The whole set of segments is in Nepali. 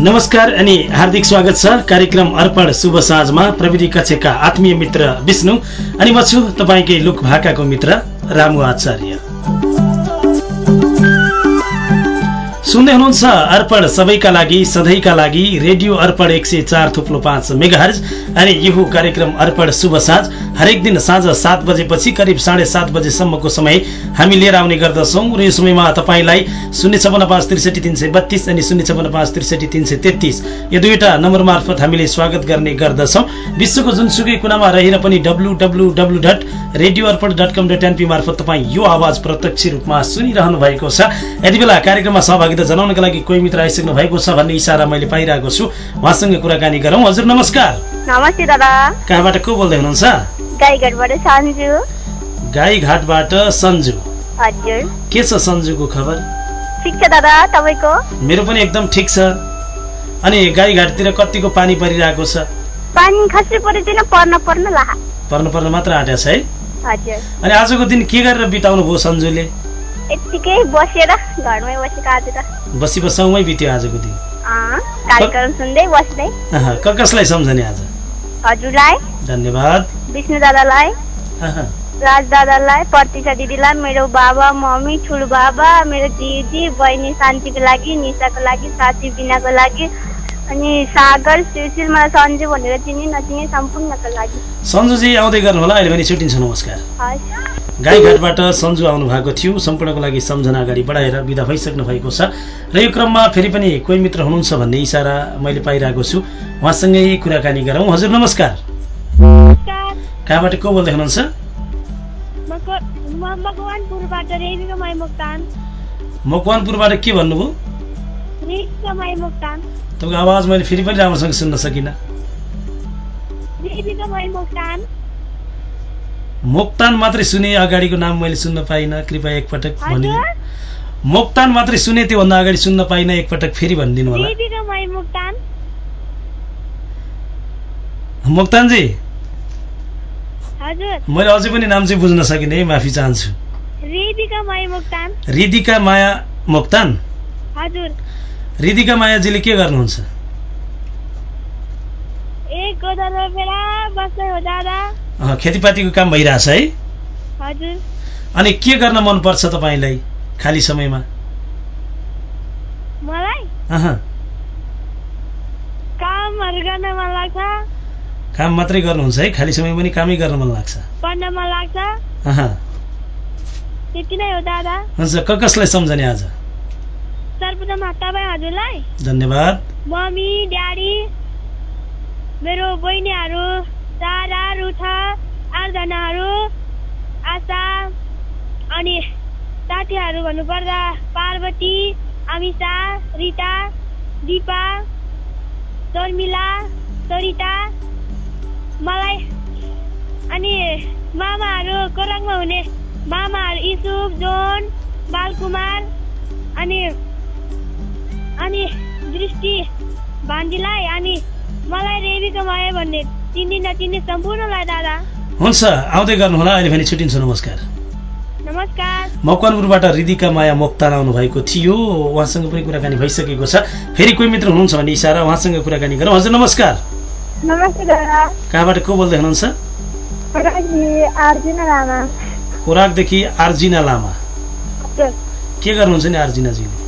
नमस्कार अनि हार्दिक स्वागत छ। कार्यक्रम अर्पण शुभ साँझमा प्रविधि कक्षका आत्मीय मित्र विष्णु अनि म छु तपाईँकै लुक भाकाको मित्र रामु आचार्य। सुन्दै हुनुहुन्छ अर्पण सबैका लागि सधैँका लागि रेडियो अर्पण एक सय चार थुप्लो पाँच मेगाहर्ज अनि यो कार्यक्रम अर्पण शुभ साँझ हरेक दिन साँझ सात बजेपछि करिब साढे सात बजेसम्मको समय हामी लिएर आउने गर्दछौँ र यो समयमा तपाईँलाई शून्य छपन्न पाँच त्रिसठी तिन सय बत्तिस अनि शून्य छपन्न पाँच त्रिसठी तिन सय तेत्तिस यो दुईवटा नम्बर मार्फत हामीले स्वागत गर्ने गर्दछौँ। विश्वको जुनसुकै कुनामा रहेर पनि W W dot radio Arpan dot com dot NP मार्फत तपाईँ यो आवाज प्रत्यक्ष रूपमा सुनिरहनु भएको छ। यति बेला कार्यक्रममा सहभागिता जनाउनका लागि कोही मित्र आइसक्नु भएको छ भन्ने इसारा मैले पाइरहेको छु। उहाँसँग कुराकानी गरौँ। हजुर नमस्कार। नमस्ते दादा। कहाँबाट को बोल्दै हुनुहुन्छ? गाईघाटबाट सन्जु। के छ सन्जुको खबर? ठिक छ दादा। तपाईँको? मेरो पनि एकदम ठिक छ। अनि गाईघाटतिर कतिको पानी परिरहेको छ? पानी खासै परेदैन पर्न पर्न ला। पर्नु पर्नु मात्र आँटेको छ है? अनि आजको दिन के गरेर बिताउनु भयो सन्जुले? यत्तिकै बसेर घरमै बसेको आज त। बसी बसाउमै बित्यो आजको दिन। कार्यक्रम सुन्दै बस्दै। क कसलाई सम्झने आज? हजुरलाई धन्यवाद। विष्णु दादालाई राज दादालाई प्रतीक्षा दिदीलाई मेरो बाबा मम्मी ठुलो बाबा मेरो दिदी बहिनी शान्तिको लागि निशाको लागि साथी बिनाको लागि अनि सागर सुशील मलाई सन्जु भनेर चिने नचिने सम्पूर्णको लागि सन्जुजी आउँदै गर्नु होला अहिले भने छुट्टिन्छ नमस्कार। गाईघाटबाट सन्जु आउनु भएको थियो सम्पूर्णको लागि सम्झना अगाडि बढाएर विदा भइसक्नु भएको छ। र यो क्रममा फेरि पनि कोही मित्र हुनुहुन्छ भन्ने इसारा मैले पाइरहेको छु। उहाँसँगै कुराकानी गरौँ। हजुर नमस्कार। कहाँबाट को बोल्दै हुनुहुन्छ? मकवानपुरबाट के भन्नुभयो? तपाईँको आवाज मैले फेरि पनि राम्रोसँग सुन्न सकिनँ। मोक्तान मोक्तान मात्रै सुने अगाडिको नाम मैले सुन्न पाइनँ कृपया एकपटक भनिदिनु। मोक्तान मात्रै सुने त्योभन्दा अगाडि सुन्न पाइनँ एकपटक फेरि भनिदिनु होला। मोक्तानजी। मैले अझै पनि नाम चाहिँ बुझ्न सकिनँ है माफी चाहन्छु। रिदिका माया मोक्तान? हजुर। रिदिका मायाजीले के गर्नुहुन्छ? खेतीपातीको काम भइरहेछ है? अनि के गर्न मनपर्छ तपाईँलाई खाली समयमा? काम मात्रै गर्नुहुन्छ है? खाली समयमा पनि कामै गर्न मन लाग्छ। पढ्न मन लाग्छ। हुन्छ क कसलाई सम्झने आज? सर्वप्रथम तपाईँ हजुरलाई धन्यवाद। मम्मी ड्याडी मेरो बहिनीहरू तारा रुथा आर्धनाहरू आशा अनि साथीहरू भन्नुपर्दा पार्वती अमिषा रिता दिपा शर्मिला सरिता मलाई अनि मामाहरू कोराङमा हुने मामाहरू इसुफ जोन बालकुमार अनि अनि दृष्टि भान्जीलाई अनि मलाई रेबीको माया भन्ने चिन्ने नचिन्ने सम्पूर्णलाई दादा। हुन्छ आउँदै गर्नुहोला अहिले भने छुट्टिन्छ नमस्कार। नमस्कार। मकवानपुरबाट रिदिका माया मोक्तान आउनु भएको थियो। उहाँसँग पनि कुराकानी भइसकेको छ। फेरि कोही मित्र हुनुहुन्छ भन्ने इसारा उहाँसँग कुराकानी गरौँ। हजुर नमस्कार। कहाँबाट को बोल्दै हुनुहुन्छ? अर्जुन लामा। खोराकदेखि आर्जिना लामा। के गर्नुहुन्छ नि आर्जिनाजीले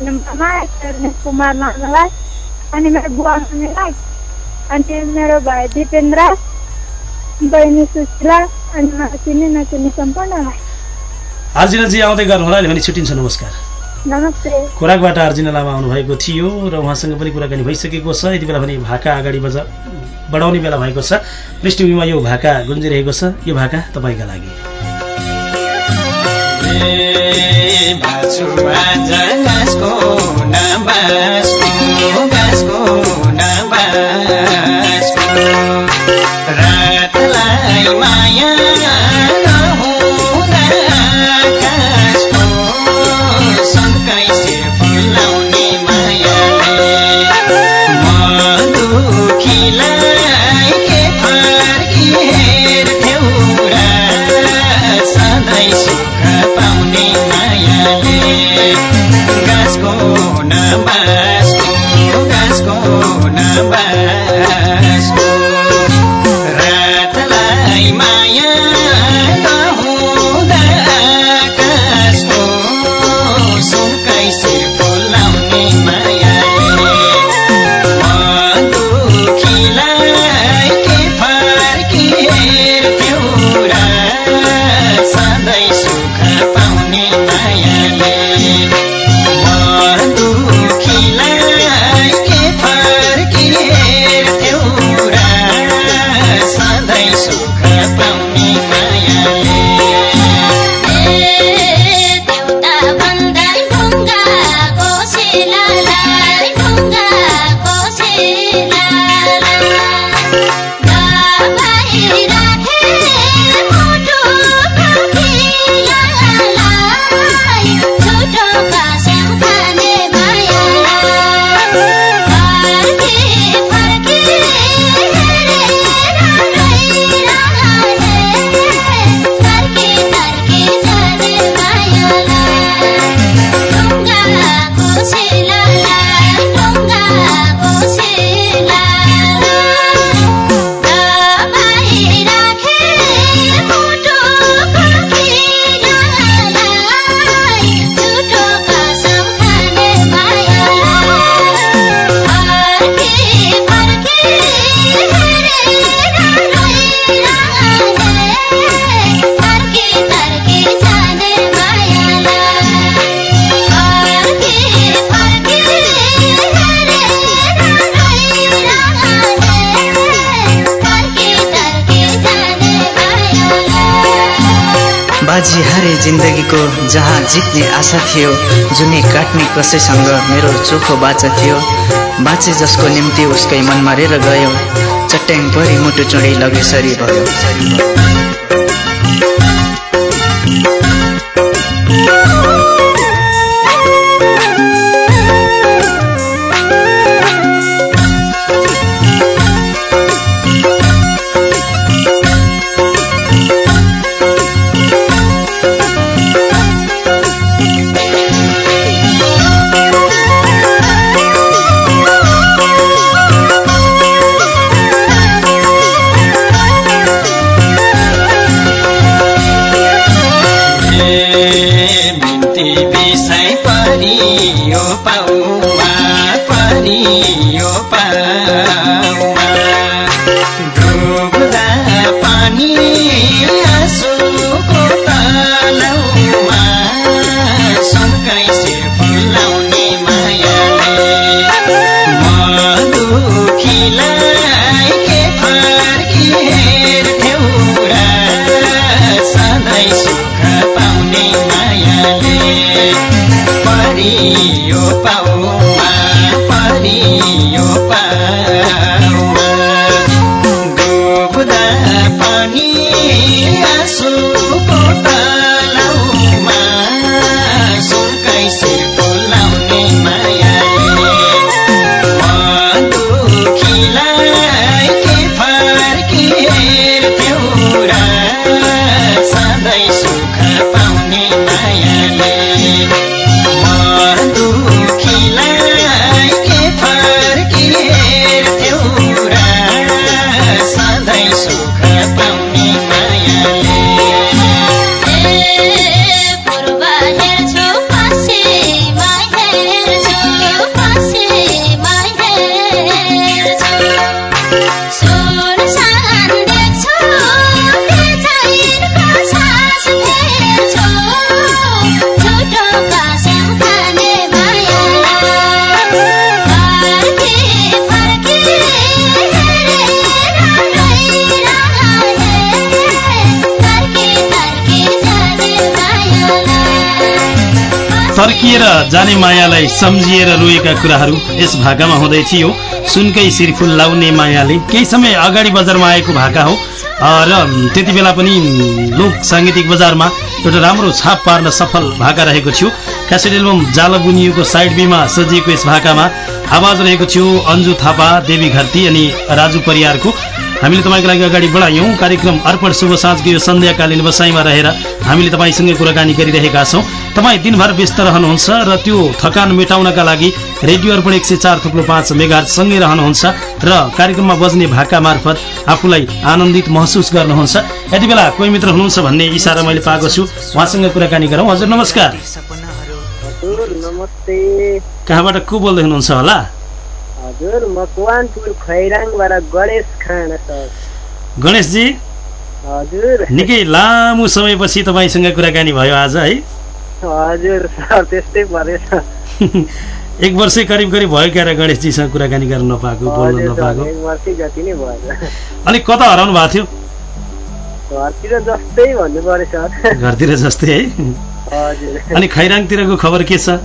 मामा रमेश कुमार मामालाई अनि मेरो बुवा मम्मीलाई अनि मेरो भाइ दिपेन्द्र बहिनी सुशीला अनि मलाई चिन्ने नचिन्ने सम्पूर्णलाई आर्जिनाजी आउँदै गर्नुहोला भने छुट्टिन्छ नमस्कार नमस्ते खोराकबाट आर्जिना लामा आउनुभएको थियो र उहाँसँग पनि कुराकानी भइसकेको छ यति बेला भने भाका अगाडि बजा बढाउने बेला भएको छ पृष्ठभूमिमा यो भाका गुन्जिरहेको छ यो भाका तपाईँका लागि भाषुमा जलासको नासको गाँसको नासको माया जिन्दगीको जहाँ जित्ने आशा थियो जुनी काट्ने कसैसँग मेरो चोखो बाचा थियो। बाचे जसको निम्ति उसकै मन मारेर गयो। चट्याङ परि मुटु चुँडी लगेसरी भयो। फर्किएर जाने मायालाई सम्झिएर रोएका कुराहरू यस भाकामा हुँदै थियो। सुनकै शिरफुल लाउने मायाले केही समय अगाडि बजारमा आएको भाका हो। र त्यति बेला पनि लोक साङ्गीतिक बजारमा एउटा राम्रो छाप पार्न सफल भाका रहेको थियो। क्यासेट एल्बम जाल बुनिएको साइड बीमा सजिएको यस भाकामा आवाज रहेको थियो। अन्जु थापा देवी घरती अनि राजु परियारको हामीले तपाईँको लागि अगाडि बढायौँ। कार्यक्रम अर्पण शुभ साँझको यो सन्ध्याकालीन बसाइमा रहेर हामीले तपाईँसँगै कुराकानी गरिरहेका छौँ। तपाईँ दिनभर व्यस्त रहनुहुन्छ र त्यो थकान मेटाउनका लागि रेडियो अर्पण एक सय चार थुप्रो पाँच मेगासँगै रहनुहुन्छ र कार्यक्रममा बज्ने भाका मार्फत आफूलाई आनन्दित महसुस गर्नुहुन्छ। यति बेला कोही मित्र हुनुहुन्छ भन्ने इसारा मैले पाएको छु। उहाँसँग कुराकानी गरौँ। हजुर नमस्कार। सपनाहरू। हजुर नमस्ते। कहाँबाट को बोल्दै हुनुहुन्छ होला? हजुर मकवानपुर खैराङबाट गणेश खाँड सर। गणेशजी? हजुर। निकै लामो समयपछि तपाईँसँग कुराकानी भयो आज है? हजुर सर त्यस्तै परेछ। एक वर्षै करिब करिब भयो क्यारे गणेशजीसँग कुराकानी गर्न नपाएको बोल्न नपाएको? अनि कता हराउनु भएको थियो? घरतिर जस्तै भन्नु पर्यो सर। घरतिर जस्तै है? अनि खैराङतिरको खबर के छ?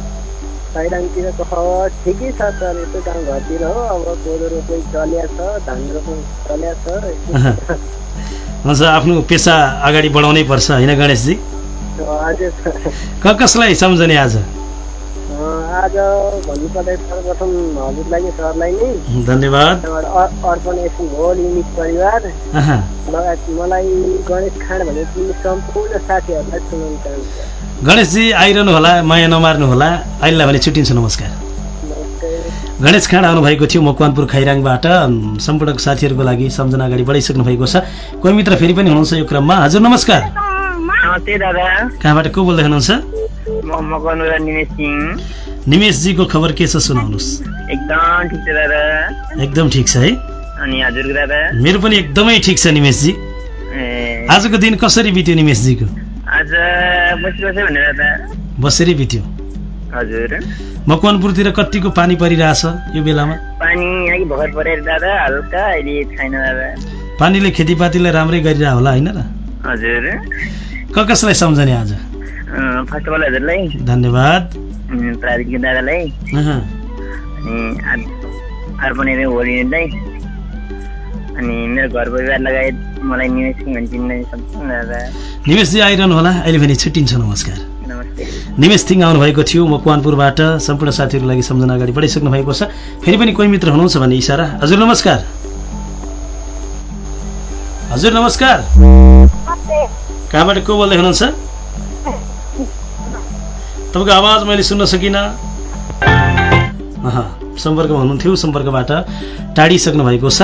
खैराङतिरको खबर ठिकै छ सर यसो गाउँ घरतिर हो अब कोदो रोप्दै चल्या छ धान रोप्नु चल्या छ। हुन्छ आफ्नो पेसा अगाडि बढाउनै पर्छ होइन गणेशजी? हजुर क कसलाई सम्झने आज? आज भन्नुपर्दा सर्वप्रथम हजुरलाई नै सरलाई नै। धन्यवाद। अर्पण एसएम होल युनिट परिवार। लगायत मलाई गणेश खाँड भने तिमी सम्पूर्ण साथीहरूलाई सुनाउन चाहन्छु। गणेशजी आइरहनु होला माया नमार्नु होला अहिलेलाई भने छुट्टिन्छु नमस्कार। गणेश खाँड आउनुभएको थियो मकवानपुर खैराङबाट। सम्पूर्ण साथीहरूको लागि सम्झना अगाडि बढाइसक्नु भएको छ। कोही मित्र फेरि पनि हुनुहुन्छ यो क्रममा? हजुर नमस्कार। कहाँबाट को बोल्दै हुनुहुन्छ? निमेशजीको खबर के छ सुनाउनुहोस्। एकदम ठिक छ है? अनि हजुरको दादा? मेरो पनि एकदमै ठिक छ निमेशजी। आजको दिन कसरी बित्यो निमेशजीको? आज बसेरै बित्यो हजुर। मकवानपुरतिर कतिको पानी परिरहेछ यो बेलामा? पानी भर्खर परेर दादा हल्का अहिले छैन दादा पानीले खेतीपातीलाई राम्रै गरिरह होला होइन र? हजुर। क कसलाई सम्झने आज? फर्स्ट अफ अल हजुरलाई। धन्यवाद। प्राविधिक दादालाई। अनि अर्पण एरिया होल युनिटलाई अनि मेरो घर परिवार लगायत मलाई निमेशजी आइरहनु होला। अहिले भने छुट्टिन्छ नमस्कार। निमेश थिङ आउनुभएको थियो। मकवानपुरबाट सम्पूर्ण साथीहरूको लागि सम्झना अगाडि बढाइसक्नु भएको छ। फेरि पनि कोही मित्र हुनुहुन्छ भन्ने इसारा हजुर नमस्कार। हजुर नमस्कार। कहाँबाट को बोल्दै हुनुहुन्छ? तपाईँको आवाज मैले सुन्न सकिनँ। सम्पर्कमा हुनुहुन्थ्यो। सम्पर्कबाट टाढिसक्नु भएको छ।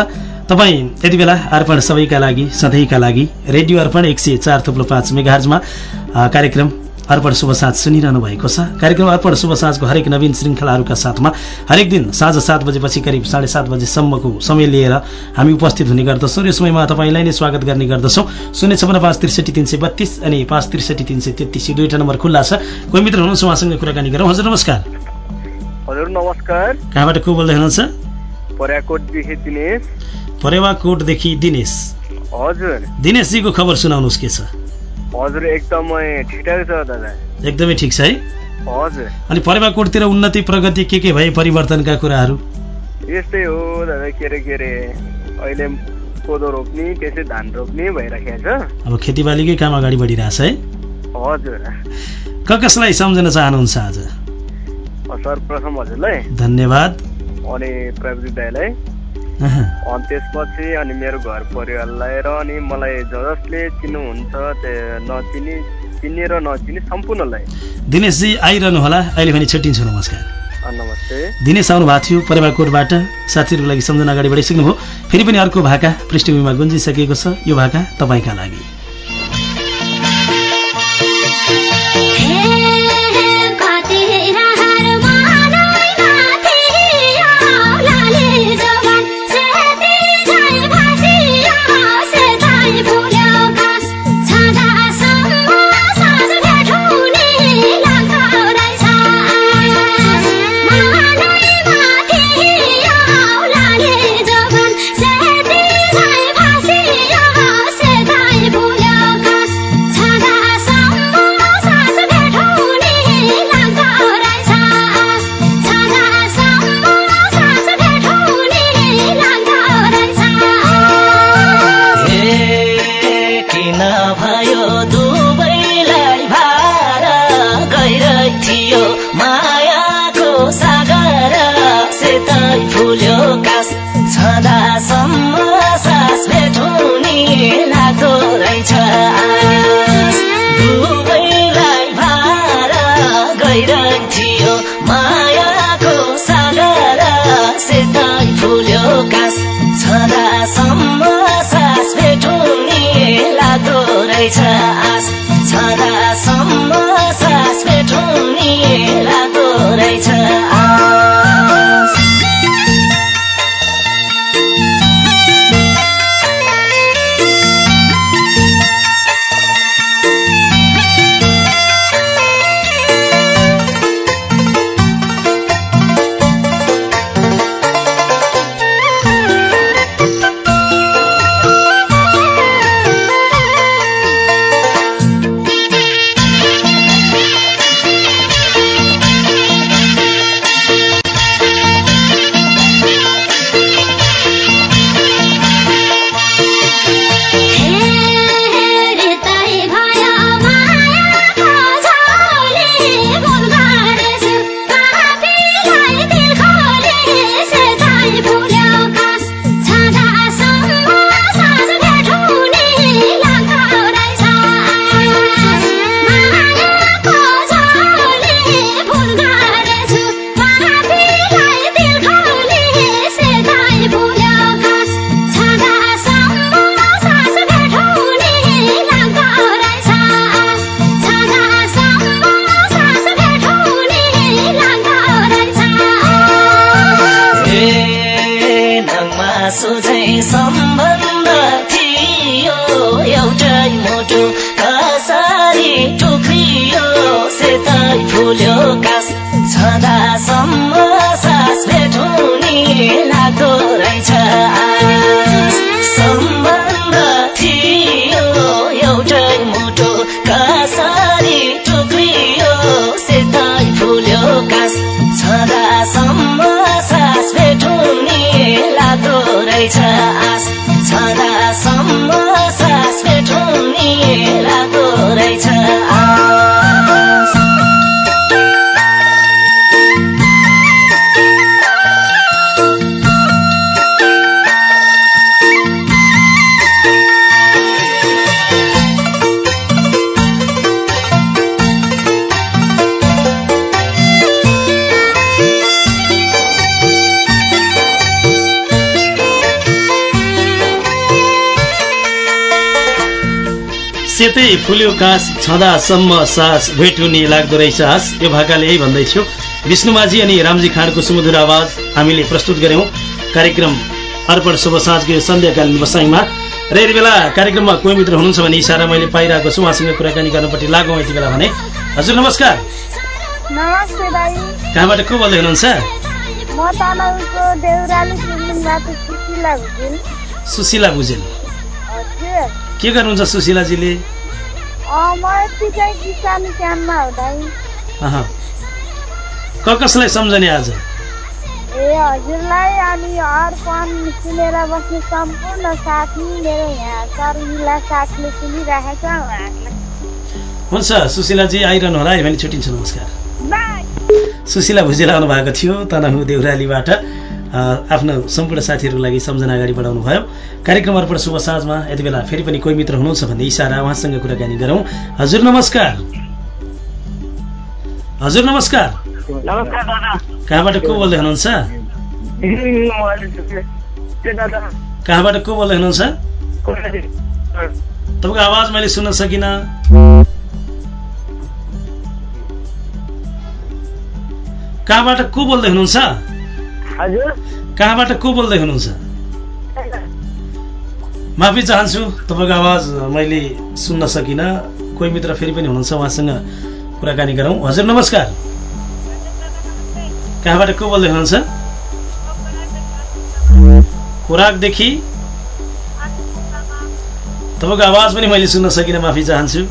तपाईँ यति बेला अर्पण सबैका लागि सधैँका लागि रेडियो अर्पण एक सय चार थुप्रो पाँच अ, कार्यक्रम अर्पण शुभ साँझ सुनिरहनु भएको छ। कार्यक्रम अर्पण शुभ साँझको हरेक नवीन श्रृङ्खलाहरूका साथमा हरेक दिन साँझ सात बजेपछि करिब साढे सात बजेसम्मको समय लिएर हामी उपस्थित हुने गर्दछौँ यो समयमा तपाईँलाई नै स्वागत गर्ने गर्दछौँ। शून्य छपन्न पाँच त्रिसठी तिन सय बत्तिस अनि पाँच त्रिसठी तिन सय तेत्तिस दुईवटा नम्बर खुल्ला छ। कोही मित्र हुनुहुन्छ उहाँसँग कुराकानी गरौँ। हजुर नमस्कार। हजुर नमस्कार। कहाँबाट को बोल्दै हुनुहुन्छ? पर्याकोटदेखि दिनेश। परेवाकोटदेखि दिनेश। हजुर। दिनेशजीको खबर सुनाउनुहोस् के छ? हजुर एकदमै ठिकै छ दादा। एकदमै ठिक छ है? हजुर। अनि परेवाकोटतिर उन्नति प्रगति के के भए परिवर्तनका कुराहरू? यस्तै हो दादा के अरे के अरे अहिले कोदो रोप्ने त्यसै धान रोप्ने भइराखेको छ। अब खेतीबालीकै काम अगाडि बढिरहेछ है? हजुर। क कसलाई सम्झन चाहनुहुन्छ आज? सर्वप्रथम हजुरलाई। धन्यवाद। अनि प्रविधिक दाईलाई। अनि त्यसपछि अनि मेरो घर परिवारलाई र अनि मलाई ज जसले चिन्नुहुन्छ त्यो नचिनी चिन्ने र नचिने सम्पूर्णलाई। दिनेशजी आइरहनु होला अहिले भने छुट्टिन्छु नमस्कार। नमस्ते। दिनेश आउनु भएको थियो परेवाकोटबाट साथीहरूको लागि सम्झना अगाडि बढाइसक्नु भयो फेरि पनि अर्को भाका पृष्ठभूमिमा गुन्जिसकेको छ। यो भाका तपाईँका लागि। सेतै फुल्यो कास छँदासम्म सास भेटुनी लाग्दो रहेछ हाँस। यो भाकाले यही भन्दैथ्यो विष्णुमाझी अनि रामजी खाँडको सुमधुर आवाज हामीले प्रस्तुत गऱ्यौँ। कार्यक्रम अर्पण शुभ साँझको यो सन्ध्याकालीन बसाइमा। र यति बेला कार्यक्रममा कोही मित्र हुनुहुन्छ भने इसारा मैले पाइरहेको छु। उहाँसँग कुराकानी गर्नपट्टि लागौँ यति बेला भने। हजुर नमस्कार। कहाँबाट को बोल्दै हुनुहुन्छ? सुशीला भुजेल। के गर्नुहुन्छ सुशीलाजीले। क कसलाई सम्झने आज? ए हजुरलाई अनि अर्पण सुनेर बस्ने सम्पूर्ण साथी मेरो यहाँ सर्मिला साथीले सुनिराखेको छ हुन्छ सुशीलाजी आइरहनु होला है भने छुट्टिन्छ नमस्कार। सुशीला भुजेल आउनु भएको थियो तनहु देउरालीबाट। आफ्नो सम्पूर्ण साथीहरूको लागि सम्झना अगाडि बढाउनु भयो। कार्यक्रम अर्पण शुभ साँझमा यति बेला फेरि पनि कोही मित्र हुनुहुन्छ भन्ने इसारा उहाँसँग कुराकानी गरौँ। हजुर नमस्कार। हजुर नमस्कार। कहाँबाट को बोल्दै हुनुहुन्छ? कहाँबाट को बोल्दै हुनुहुन्छ? तपाईँको आवाज मैले सुन्न सकिनँ। कहाँबाट को बोल्दै हुनुहुन्छ? कहाँबाट को बोल्दै हुनुहुन्छ? माफी चाहन्छु तपाईँको आवाज मैले सुन्न सकिनँ। कोही मित्र फेरि पनि हुनुहुन्छ उहाँसँग कुराकानी गरौँ। हजुर नमस्कार। कहाँबाट को बोल्दै हुनुहुन्छ? खोराकदेखि? तपाईँको आवाज पनि मैले सुन्न सकिनँ माफी चाहन्छु।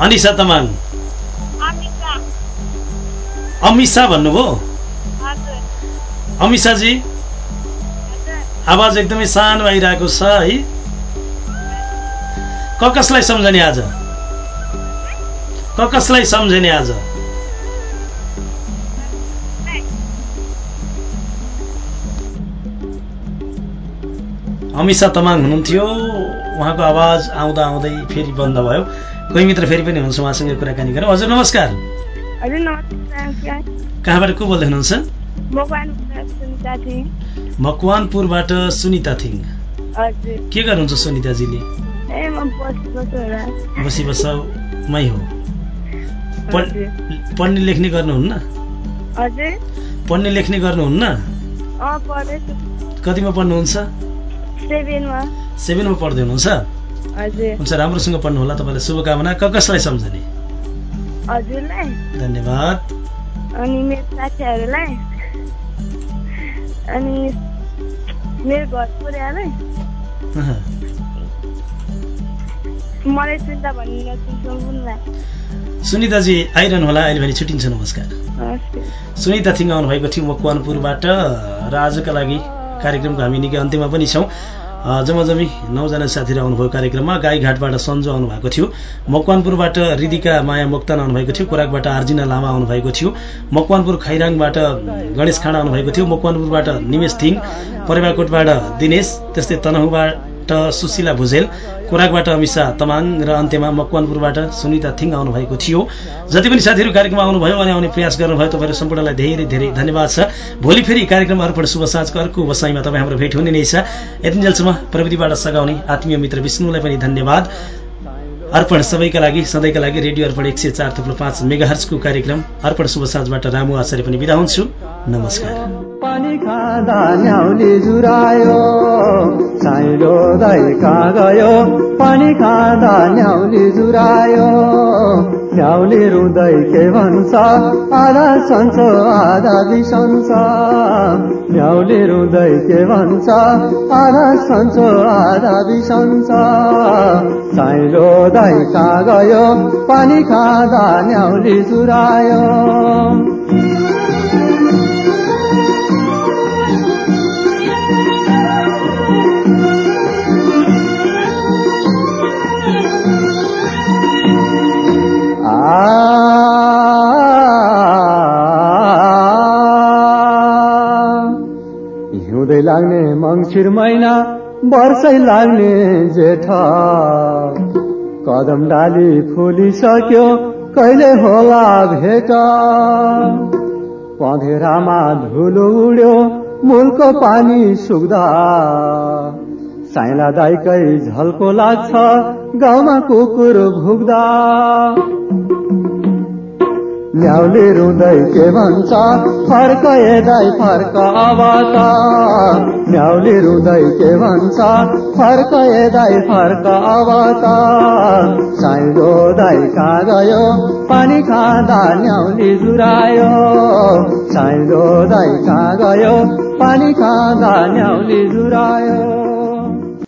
अनिसा तामाङ। अमिषा भन्नुभयो? अमिषाजी आवाज एकदमै सानो आइरहेको छ है। क कसलाई सम्झने आज? क कसलाई सम्झने आज? अमिषा तमाङ हुनुहुन्थ्यो। उहाँको आवाज आउँदा आउँदै फेरि बन्द भयो। कोही मित्र फेरि पनि हुनुहुन्छ उहाँसँग कुराकानी गरौँ। हजुर नमस्कार। कहाँबाट को बोल्दै हुनुहुन्छ? मकवानपुरबाट सुनिता थिङ। के गर्नुहुन्छ सुनिताजीले? बसी बस्छु होला। बसी बसाउमै हो। पढ- पढ्ने लेख्ने गर्नुहुन्न? पढ्ने लेख्ने गर्नुहुन्न? कतिमा पढ्नुहुन्छ? सेभेनमा। पढ्दै हुनुहुन्छ? हुन्छ राम्रोसँग पढ्नु होला तपाईँलाई शुभकामना। क कसलाई सम्झने? धन्यवाद। अनि मेरो साथीहरूलाई। अनि मेरो घर अहँ। मलाई सुन्दा सुनिताजी आइरहनु होला अहिले भने छुट्टिन्छ नमस्कार। सुनिता थिङ आउनुभएको थियो मकवानपुरबाट र आजका लागि कार्यक्रमको हामी निकै अन्त्यमा पनि छौँ। जम्माजम्मी नौजना साथीहरू आउनुभयो कार्यक्रममा। गाईघाटबाट सन्जु आउनुभएको थियो। मकवानपुरबाट रिदिका माया मोक्तान आउनुभएको थियो। कोराकबाट आर्जिना लामा आउनुभएको थियो। मकवानपुर खैराङबाट गणेश खाँडा आउनुभएको थियो। मकवानपुरबाट निमेश थिङ परेवाकोटबाट दिनेश त्यस्तै तनहुबाट सुशीला भुजेल कोराकबाट अमिषा तमाङ र अन्त्यमा मकवानपुरबाट सुनिता थिङ आउनुभएको थियो। जति पनि साथीहरू कार्यक्रममा आउनुभयो अनि आउने प्रयास गर्नुभयो तपाईँहरू सम्पूर्णलाई धेरै धेरै धन्यवाद छ। भोलि फेरि कार्यक्रम अर्पण शुभ साँझको अर्को वसाइमा तपाईँ हाम्रो भेट हुने नै छ। यतिन्जेलसम्म प्रविधिबाट सघाउने आत्मीय मित्र विष्णुलाई पनि धन्यवाद। अर्पण सबैका लागि सधैँका लागि रेडियो अर्पण एक सय चार थुप्रो पाँच मेगाहर्जको कार्यक्रम अर्पण शुभ साँझबाट रामु आचार्य पनि बिदा हुन्छु। नमस्कार। खाँदा न्याउली जुरायो साइलो दाइ कहाँ गयो पानी खाँदा न्याउली जुरायो। न्याउली रुँदै के भन्छ? आधा सन्छ आधा बिसन्छ न्याउली रुँदै के भन्छ? आधा सन्छ आधा बिसन्छ साइलो दाइ कहाँ गयो पानी खाँदा न्याउली जुरायो। हिउँदै लाग्ने मङ्सिर महिना वर्षै लाग्ने जेठ। कदम डाली फुलिसक्यो कहिले होला भेट पँधेरामा धुलो उड्यो मूलको पानी सुक्दा। साइला दाइकै झल्को लाग्छ गाउँमा कुकुर भुक्दा। न्याउली रुँदै के भन्छ फर्क ए दाइ फर्क अब त न्याउली रुँदै के भन्छ फर्क ए दाइ फर्क अब त साइलो कहाँ गयो पानी खाँदा न्याउली जुरायो। साइलो कहाँ गयो पानी खाँदा न्याउली जुरायो।